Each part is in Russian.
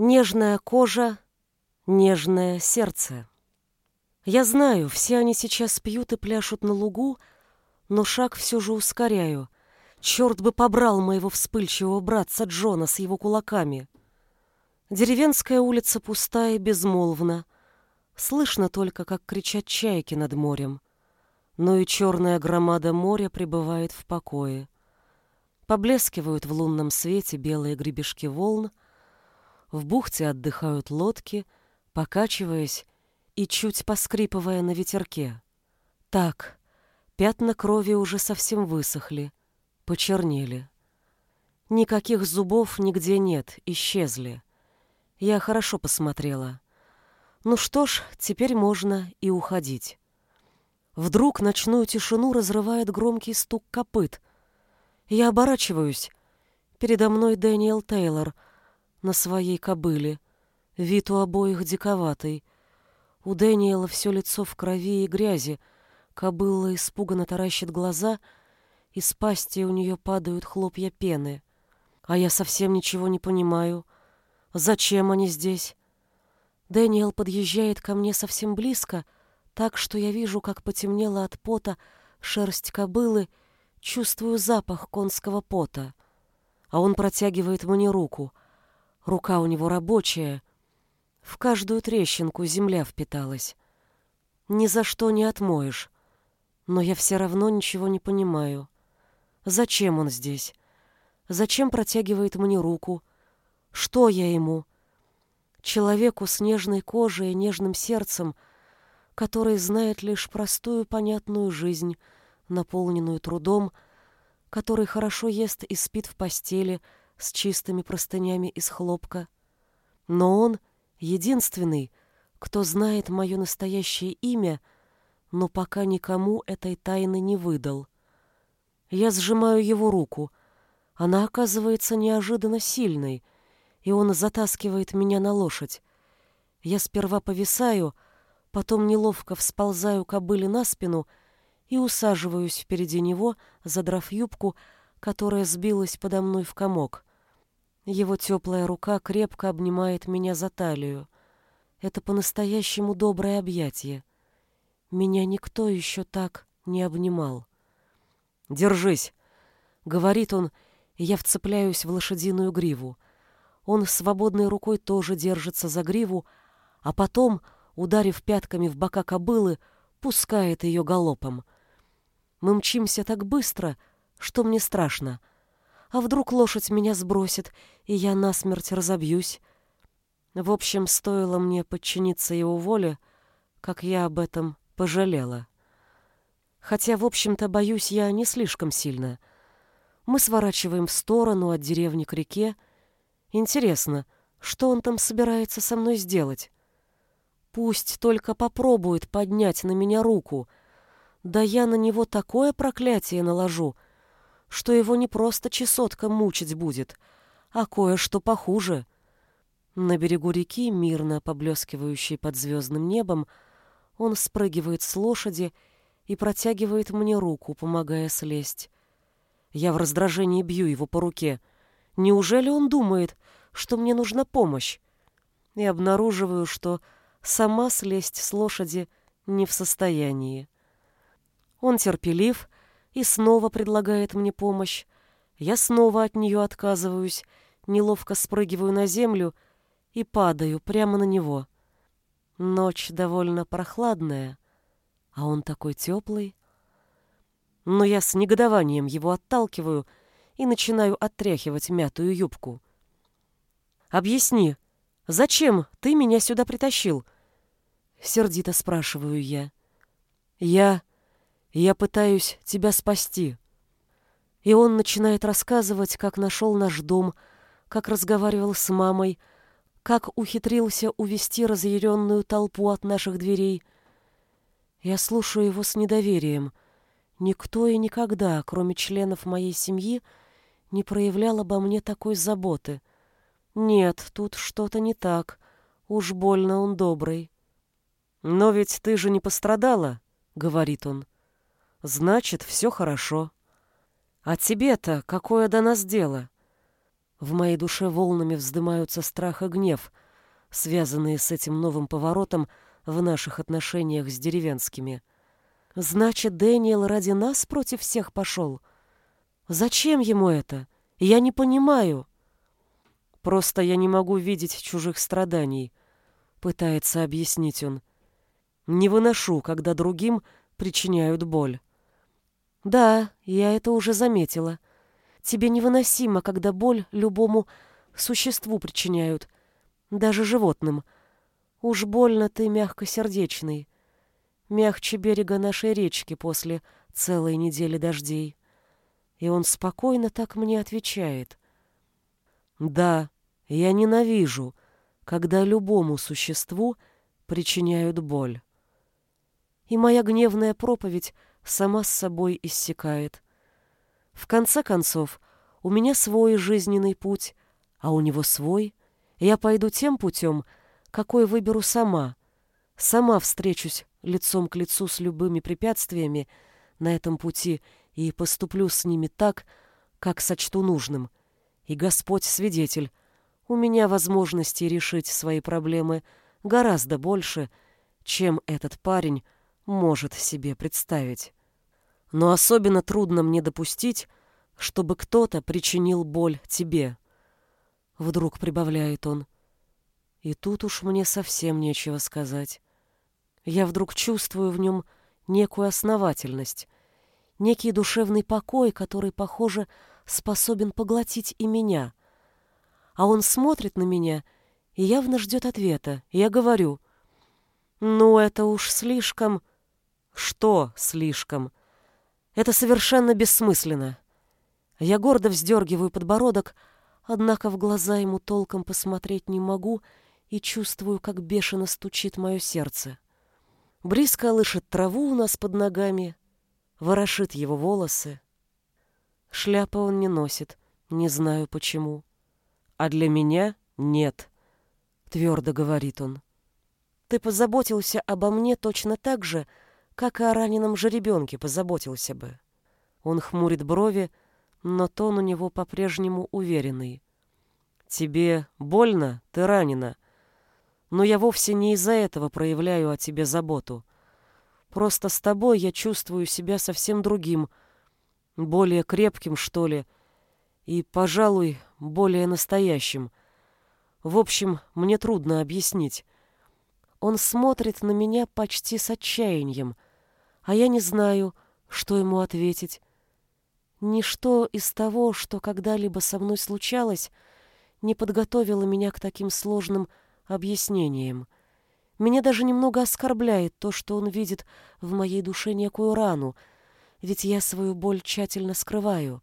Нежная кожа, нежное сердце. Я знаю, все они сейчас пьют и пляшут на лугу, но шаг все же ускоряю. Черт бы побрал моего вспыльчивого братца Джона с его кулаками. Деревенская улица пустая и безмолвна. Слышно только, как кричат чайки над морем. Но и черная громада моря пребывает в покое. Поблескивают в лунном свете белые гребешки волн, в бухте отдыхают лодки, покачиваясь и чуть поскрипывая на ветерке. Так, пятна крови уже совсем высохли, почернели. Никаких зубов нигде нет, исчезли. Я хорошо посмотрела. Ну что ж, теперь можно и уходить. Вдруг ночную тишину разрывает громкий стук копыт. Я оборачиваюсь. Передо мной Дэниел Тейлор на своей кобыле. Вид у обоих диковатый. У Дэниела все лицо в крови и грязи. Кобыла испуганно таращит глаза, из пасти у нее падают хлопья пены. А я совсем ничего не понимаю — Зачем они здесь? Дэниел подъезжает ко мне совсем близко, так что я вижу, как потемнела от пота шерсть кобылы, чувствую запах конского пота. А он протягивает мне руку. Рука у него рабочая. В каждую трещинку земля впиталась. Ни за что не отмоешь. Но я все равно ничего не понимаю. Зачем он здесь? Зачем протягивает мне руку? Что я ему? Человеку с нежной кожей и нежным сердцем, который знает лишь простую понятную жизнь, наполненную трудом, который хорошо ест и спит в постели с чистыми простынями из хлопка. Но он единственный, кто знает мое настоящее имя, но пока никому этой тайны не выдал. Я сжимаю его руку. Она оказывается неожиданно сильной — и он затаскивает меня на лошадь. Я сперва повисаю, потом неловко всползаю кобыле на спину и усаживаюсь впереди него, задрав юбку, которая сбилась подо мной в комок. Его теплая рука крепко обнимает меня за талию. Это по-настоящему доброе объятие. Меня никто еще так не обнимал. «Держись!» — говорит он, и я вцепляюсь в лошадиную гриву — он свободной рукой тоже держится за гриву, а потом, ударив пятками в бока кобылы, пускает ее галопом. Мы мчимся так быстро, что мне страшно. А вдруг лошадь меня сбросит, и я насмерть разобьюсь? В общем, стоило мне подчиниться его воле, как я об этом пожалела. Хотя, в общем-то, боюсь я не слишком сильно. Мы сворачиваем в сторону от деревни к реке, Интересно, что он там собирается со мной сделать? Пусть только попробует поднять на меня руку. Да я на него такое проклятие наложу, что его не просто чесотка мучить будет, а кое-что похуже. На берегу реки, мирно поблескивающей под звездным небом, он спрыгивает с лошади и протягивает мне руку, помогая слезть. Я в раздражении бью его по руке — Неужели он думает, что мне нужна помощь? И обнаруживаю, что сама слезть с лошади не в состоянии. Он терпелив и снова предлагает мне помощь. Я снова от нее отказываюсь, неловко спрыгиваю на землю и падаю прямо на него. Ночь довольно прохладная, а он такой теплый. Но я с негодованием его отталкиваю — и начинаю отряхивать мятую юбку. «Объясни, зачем ты меня сюда притащил?» Сердито спрашиваю я. «Я... я пытаюсь тебя спасти». И он начинает рассказывать, как нашел наш дом, как разговаривал с мамой, как ухитрился увести разъяренную толпу от наших дверей. Я слушаю его с недоверием. Никто и никогда, кроме членов моей семьи, не проявлял обо мне такой заботы. Нет, тут что-то не так. Уж больно он добрый. «Но ведь ты же не пострадала», — говорит он. «Значит, все хорошо. А тебе-то какое до нас дело? В моей душе волнами вздымаются страх и гнев, связанные с этим новым поворотом в наших отношениях с деревенскими. Значит, Дэниел ради нас против всех пошел. Зачем ему это? Я не понимаю. Просто я не могу видеть чужих страданий, пытается объяснить он. Не выношу, когда другим причиняют боль. Да, я это уже заметила. Тебе невыносимо, когда боль любому существу причиняют, даже животным. Уж больно ты мягкосердечный. Мягче берега нашей речки после целой недели дождей. И он спокойно так мне отвечает. Да, я ненавижу, когда любому существу причиняют боль. И моя гневная проповедь сама с собой иссякает. В конце концов, у меня свой жизненный путь, а у него свой. Я пойду тем путем, какой выберу сама. Сама встречусь лицом к лицу с любыми препятствиями на этом пути и поступлю с ними так, как сочту нужным. И Господь свидетель, у меня возможности решить свои проблемы гораздо больше, чем этот парень может себе представить. Но особенно трудно мне допустить, чтобы кто-то причинил боль тебе. Вдруг прибавляет он. И тут уж мне совсем нечего сказать. Я вдруг чувствую в нем некую основательность, некий душевный покой, который, похоже, способен поглотить и меня. А он смотрит на меня и явно ждет ответа. Я говорю, «Ну, это уж слишком...» «Что слишком?» Это совершенно бессмысленно. Я гордо вздергиваю подбородок, однако в глаза ему толком посмотреть не могу и чувствую, как бешено стучит мое сердце. Бриз колышет траву у нас под ногами, ворошит его волосы. Шляпы он не носит, не знаю почему. А для меня нет, твердо говорит он. Ты позаботился обо мне точно так же, как и о раненом жеребенке позаботился бы. Он хмурит брови, но тон у него по-прежнему уверенный. «Тебе больно? Ты ранена. Но я вовсе не из-за этого проявляю о тебе заботу. Просто с тобой я чувствую себя совсем другим, более крепким, что ли, и, пожалуй, более настоящим. В общем, мне трудно объяснить. Он смотрит на меня почти с отчаянием — а я не знаю, что ему ответить. Ничто из того, что когда-либо со мной случалось, не подготовило меня к таким сложным объяснениям. Меня даже немного оскорбляет то, что он видит в моей душе некую рану, ведь я свою боль тщательно скрываю.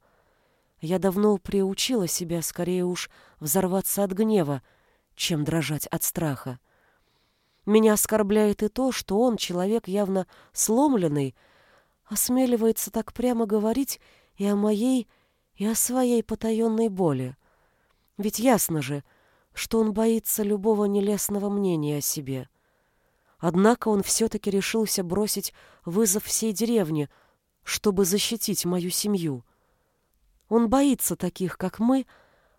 Я давно приучила себя скорее уж взорваться от гнева, чем дрожать от страха. Меня оскорбляет и то, что он, человек явно сломленный, осмеливается так прямо говорить и о моей, и о своей потаенной боли. Ведь ясно же, что он боится любого нелестного мнения о себе. Однако он все-таки решился бросить вызов всей деревне, чтобы защитить мою семью. Он боится таких, как мы,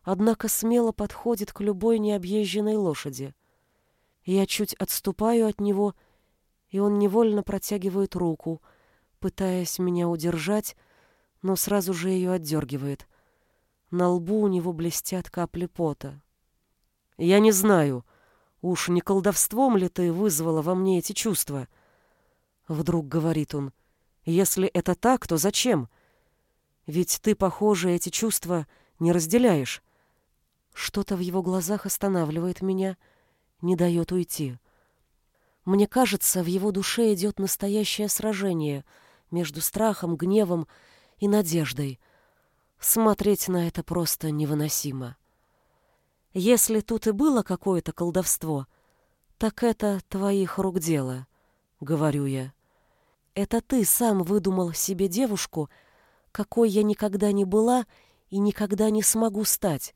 однако смело подходит к любой необъезженной лошади. Я чуть отступаю от него, и он невольно протягивает руку, пытаясь меня удержать, но сразу же ее отдергивает. На лбу у него блестят капли пота. Я не знаю, уж не колдовством ли ты вызвала во мне эти чувства? Вдруг говорит он. Если это так, то зачем? Ведь ты, похоже, эти чувства не разделяешь. Что-то в его глазах останавливает меня — не дает уйти. Мне кажется, в его душе идет настоящее сражение между страхом, гневом и надеждой. Смотреть на это просто невыносимо. Если тут и было какое-то колдовство, так это твоих рук дело, говорю я. Это ты сам выдумал себе девушку, какой я никогда не была и никогда не смогу стать.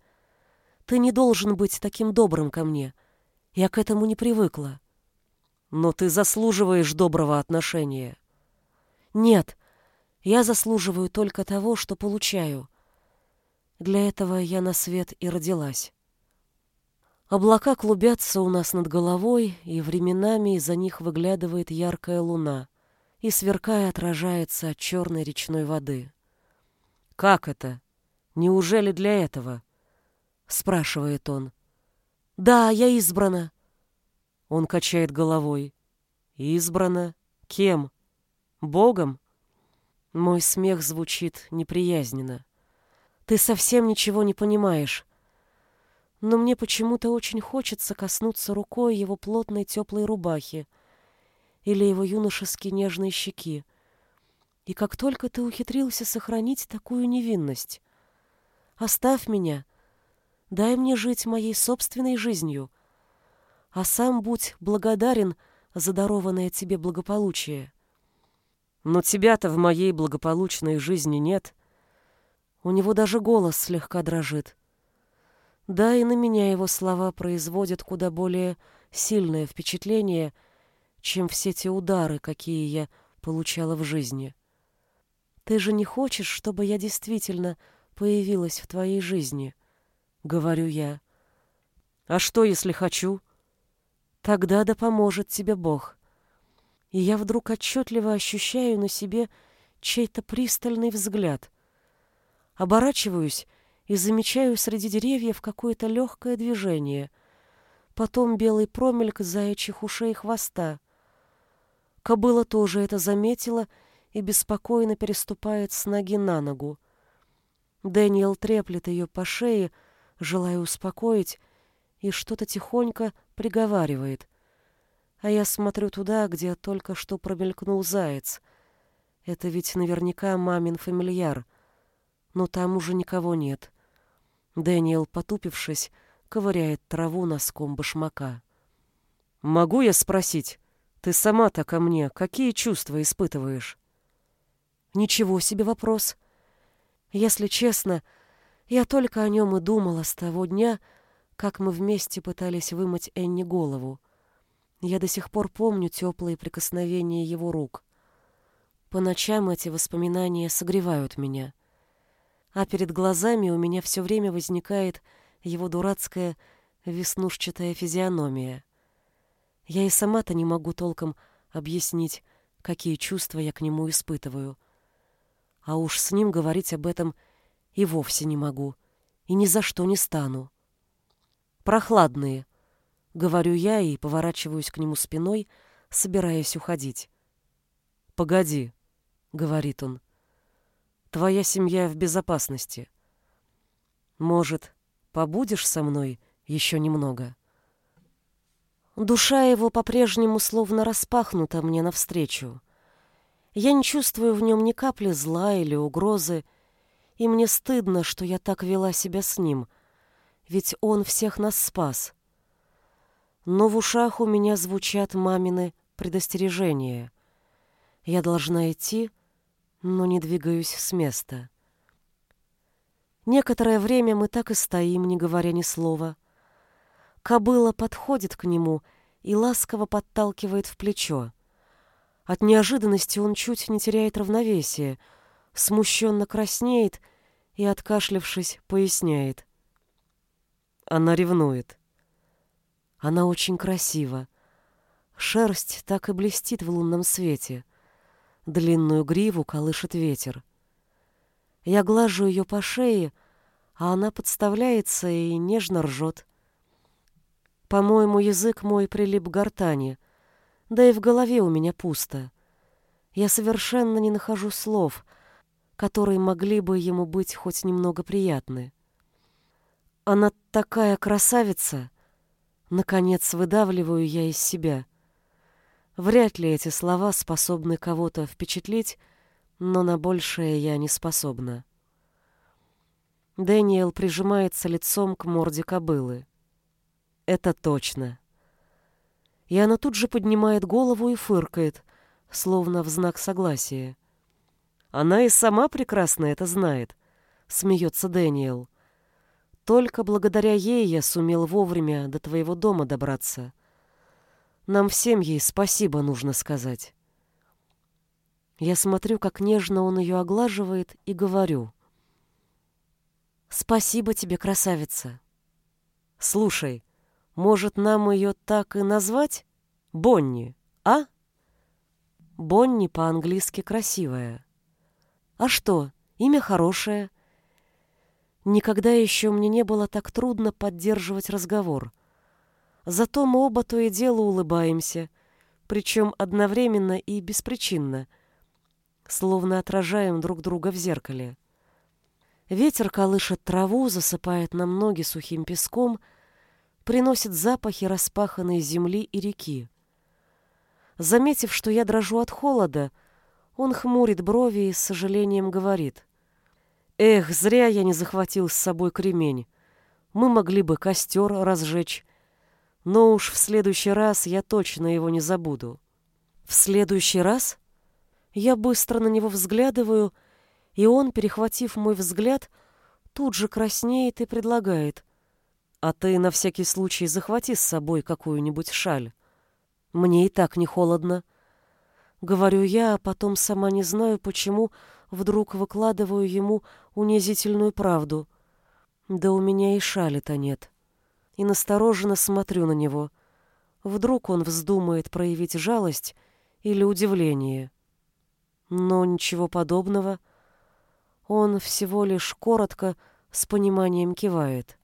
Ты не должен быть таким добрым ко мне — я к этому не привыкла. Но ты заслуживаешь доброго отношения. Нет, я заслуживаю только того, что получаю. Для этого я на свет и родилась. Облака клубятся у нас над головой, и временами из-за них выглядывает яркая луна и, сверкая, отражается от черной речной воды. «Как это? Неужели для этого?» — спрашивает он. «Да, я избрана». Он качает головой. «Избрана? Кем? Богом?» Мой смех звучит неприязненно. «Ты совсем ничего не понимаешь но мне почему-то очень хочется коснуться рукой его плотной теплой рубахи или его юношески нежной щеки. И как только ты ухитрился сохранить такую невинность, оставь меня, дай мне жить моей собственной жизнью, а сам будь благодарен за дарованное тебе благополучие. Но тебя-то в моей благополучной жизни нет. У него даже голос слегка дрожит. Да, и на меня его слова производят куда более сильное впечатление, чем все те удары, какие я получала в жизни. Ты же не хочешь, чтобы я действительно появилась в твоей жизни, говорю я. А что, если хочу? Тогда да поможет тебе Бог. И я вдруг отчетливо ощущаю на себе чей-то пристальный взгляд. Оборачиваюсь и замечаю среди деревьев какое-то легкое движение. Потом белый промельк заячьих ушей и хвоста. Кобыла тоже это заметила и беспокойно переступает с ноги на ногу. Дэниел треплет ее по шее, желая успокоить, и что-то тихонько приговаривает. А я смотрю туда, где только что промелькнул заяц. Это ведь наверняка мамин фамильяр. Но там уже никого нет. Дэниел, потупившись, ковыряет траву носком башмака. «Могу я спросить, ты сама-то ко мне какие чувства испытываешь?» «Ничего себе вопрос. Если честно, я только о нем и думала с того дня, как мы вместе пытались вымыть Энни голову. Я до сих пор помню теплые прикосновения его рук. По ночам эти воспоминания согревают меня а перед глазами у меня все время возникает его дурацкая веснушчатая физиономия. Я и сама-то не могу толком объяснить, какие чувства я к нему испытываю. А уж с ним говорить об этом и вовсе не могу, и ни за что не стану. «Прохладные», — говорю я и поворачиваюсь к нему спиной, собираясь уходить. «Погоди», — говорит он, — Твоя семья в безопасности. Может, побудешь со мной еще немного?» Душа его по-прежнему словно распахнута мне навстречу. Я не чувствую в нем ни капли зла или угрозы, и мне стыдно, что я так вела себя с ним, ведь он всех нас спас. Но в ушах у меня звучат мамины предостережения. Я должна идти, но не двигаюсь с места. Некоторое время мы так и стоим, не говоря ни слова. Кобыла подходит к нему и ласково подталкивает в плечо. От неожиданности он чуть не теряет равновесие, смущенно краснеет и, откашлившись, поясняет. Она ревнует. Она очень красива. Шерсть так и блестит в лунном свете. Длинную гриву колышет ветер. Я глажу ее по шее, а она подставляется и нежно ржет. По-моему, язык мой прилип к гортани, да и в голове у меня пусто. Я совершенно не нахожу слов, которые могли бы ему быть хоть немного приятны. Она такая красавица! Наконец выдавливаю я из себя. Вряд ли эти слова способны кого-то впечатлить, но на большее я не способна. Дэниел прижимается лицом к морде кобылы. Это точно. И она тут же поднимает голову и фыркает, словно в знак согласия. Она и сама прекрасно это знает, смеется Дэниел. Только благодаря ей я сумел вовремя до твоего дома добраться. Нам всем ей спасибо нужно сказать. Я смотрю, как нежно он ее оглаживает, и говорю. Спасибо тебе, красавица. Слушай, может, нам ее так и назвать? Бонни, а? Бонни по-английски красивая. А что, имя хорошее. Никогда еще мне не было так трудно поддерживать разговор. Зато мы оба то и дело улыбаемся, причем одновременно и беспричинно, словно отражаем друг друга в зеркале. Ветер колышет траву, засыпает нам ноги сухим песком, приносит запахи распаханной земли и реки. Заметив, что я дрожу от холода, он хмурит брови и с сожалением говорит. «Эх, зря я не захватил с собой кремень. Мы могли бы костер разжечь. Но уж в следующий раз я точно его не забуду». «В следующий раз?» Я быстро на него взглядываю, и он, перехватив мой взгляд, тут же краснеет и предлагает. «А ты на всякий случай захвати с собой какую-нибудь шаль». Мне и так не холодно. Говорю я, а потом сама не знаю, почему вдруг выкладываю ему унизительную правду. Да у меня и шали-то нет. И настороженно смотрю на него. Вдруг он вздумает проявить жалость или удивление. Но ничего подобного. Он всего лишь коротко, с пониманием кивает.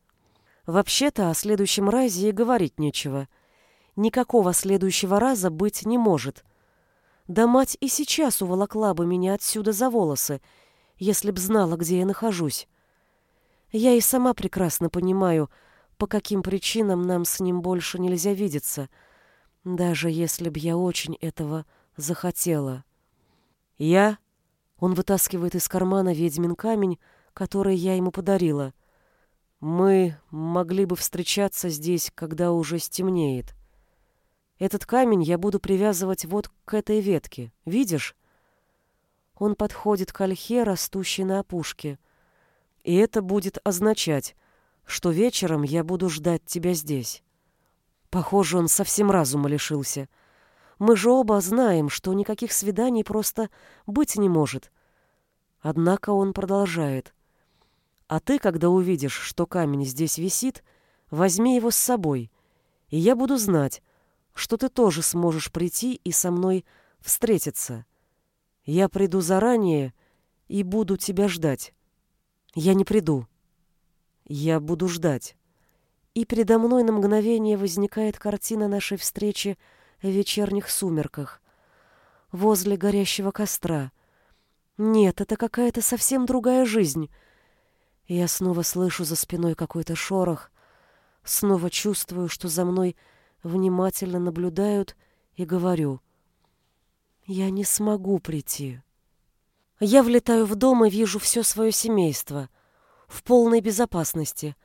Вообще-то о следующем разе и говорить нечего — никакого следующего раза быть не может. Да мать и сейчас уволокла бы меня отсюда за волосы, если б знала, где я нахожусь. Я и сама прекрасно понимаю, по каким причинам нам с ним больше нельзя видеться, даже если б я очень этого захотела. Я... Он вытаскивает из кармана ведьмин камень, который я ему подарила. Мы могли бы встречаться здесь, когда уже стемнеет. Этот камень я буду привязывать вот к этой ветке. Видишь? Он подходит к ольхе, растущей на опушке. И это будет означать, что вечером я буду ждать тебя здесь. Похоже, он совсем разума лишился. Мы же оба знаем, что никаких свиданий просто быть не может. Однако он продолжает. А ты, когда увидишь, что камень здесь висит, возьми его с собой, и я буду знать, что ты тоже сможешь прийти и со мной встретиться. Я приду заранее и буду тебя ждать. Я не приду. Я буду ждать. И передо мной на мгновение возникает картина нашей встречи в вечерних сумерках, возле горящего костра. Нет, это какая-то совсем другая жизнь. Я снова слышу за спиной какой-то шорох, снова чувствую, что за мной внимательно наблюдают и говорю. «Я не смогу прийти». Я влетаю в дом и вижу все свое семейство. В полной безопасности.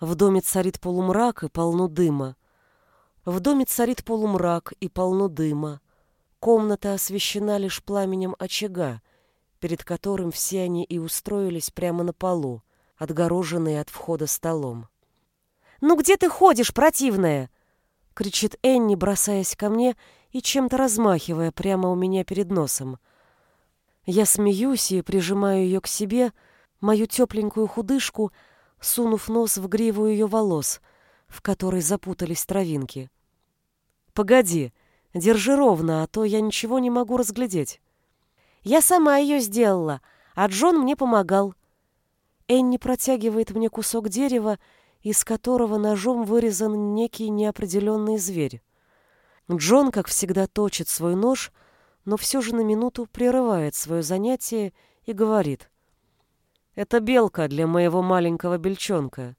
В доме царит полумрак и полно дыма. В доме царит полумрак и полно дыма. Комната освещена лишь пламенем очага, перед которым все они и устроились прямо на полу, отгороженные от входа столом. «Ну где ты ходишь, противная?» — кричит Энни, бросаясь ко мне и чем-то размахивая прямо у меня перед носом. Я смеюсь и прижимаю ее к себе, мою тепленькую худышку, сунув нос в гриву ее волос, в которой запутались травинки. «Погоди, держи ровно, а то я ничего не могу разглядеть». «Я сама ее сделала, а Джон мне помогал». Энни протягивает мне кусок дерева, из которого ножом вырезан некий неопределенный зверь. Джон, как всегда, точит свой нож, но все же на минуту прерывает свое занятие и говорит. «Это белка для моего маленького бельчонка».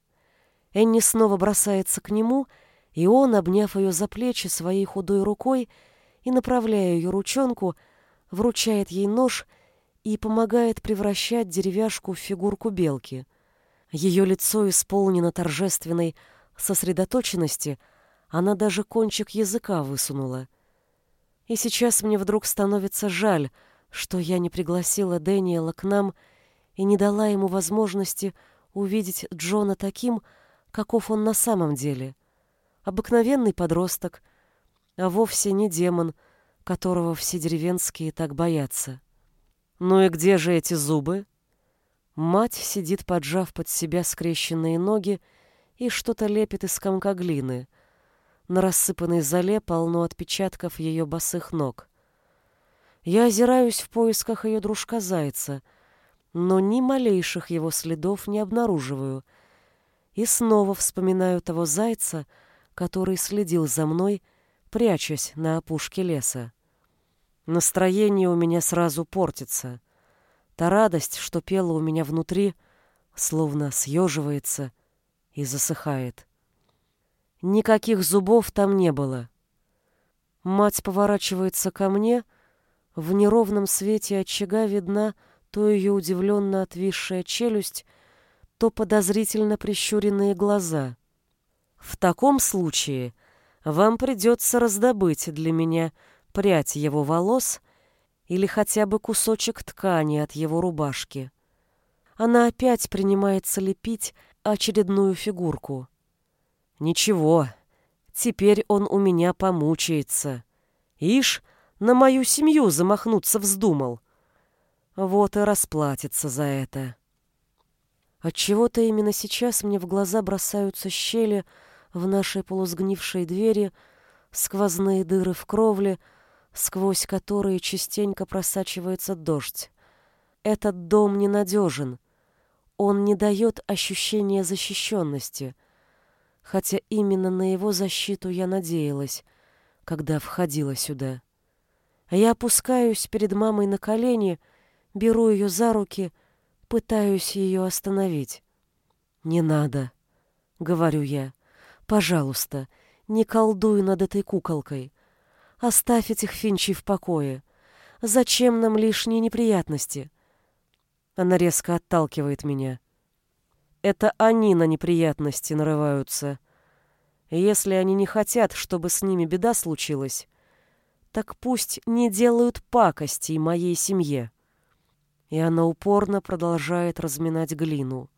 Энни снова бросается к нему, и он, обняв ее за плечи своей худой рукой и направляя ее ручонку, вручает ей нож и помогает превращать деревяшку в фигурку белки. Ее лицо исполнено торжественной сосредоточенности, она даже кончик языка высунула. И сейчас мне вдруг становится жаль, что я не пригласила Дэниела к нам и не дала ему возможности увидеть Джона таким, каков он на самом деле. Обыкновенный подросток, а вовсе не демон, которого все деревенские так боятся. «Ну и где же эти зубы?» Мать сидит, поджав под себя скрещенные ноги, и что-то лепит из комка глины. На рассыпанной зале полно отпечатков ее босых ног. Я озираюсь в поисках ее дружка-зайца, но ни малейших его следов не обнаруживаю. И снова вспоминаю того зайца, который следил за мной, прячась на опушке леса. Настроение у меня сразу портится. Та радость, что пела у меня внутри, словно съеживается и засыхает. Никаких зубов там не было. Мать поворачивается ко мне, в неровном свете очага видна то ее удивленно отвисшая челюсть, то подозрительно прищуренные глаза. В таком случае вам придется раздобыть для меня прядь его волос или хотя бы кусочек ткани от его рубашки. Она опять принимается лепить очередную фигурку. Ничего, теперь он у меня помучается. Ишь, на мою семью замахнуться вздумал. Вот и расплатится за это. Отчего-то именно сейчас мне в глаза бросаются щели в нашей полусгнившей двери, сквозные дыры в кровле, сквозь которые частенько просачивается дождь. Этот дом ненадежен. Он не дает ощущения защищенности, хотя именно на его защиту я надеялась, когда входила сюда. Я опускаюсь перед мамой на колени, беру ее за руки, пытаюсь ее остановить. «Не надо», — говорю я. «Пожалуйста, не колдуй над этой куколкой. Оставь этих финчей в покое. Зачем нам лишние неприятности?» Она резко отталкивает меня. Это они на неприятности нарываются. Если они не хотят, чтобы с ними беда случилась, так пусть не делают пакостей моей семье. И она упорно продолжает разминать глину.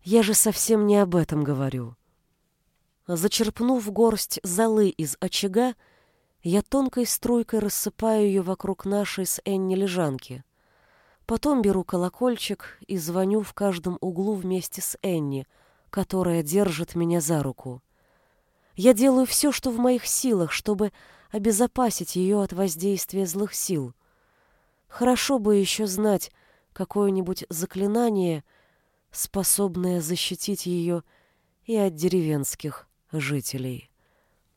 Я же совсем не об этом говорю. Зачерпнув горсть золы из очага, я тонкой струйкой рассыпаю ее вокруг нашей с Энни лежанки. Потом беру колокольчик и звоню в каждом углу вместе с Энни, которая держит меня за руку. Я делаю все, что в моих силах, чтобы обезопасить ее от воздействия злых сил. Хорошо бы еще знать какое-нибудь заклинание, способное защитить ее и от деревенских жителей.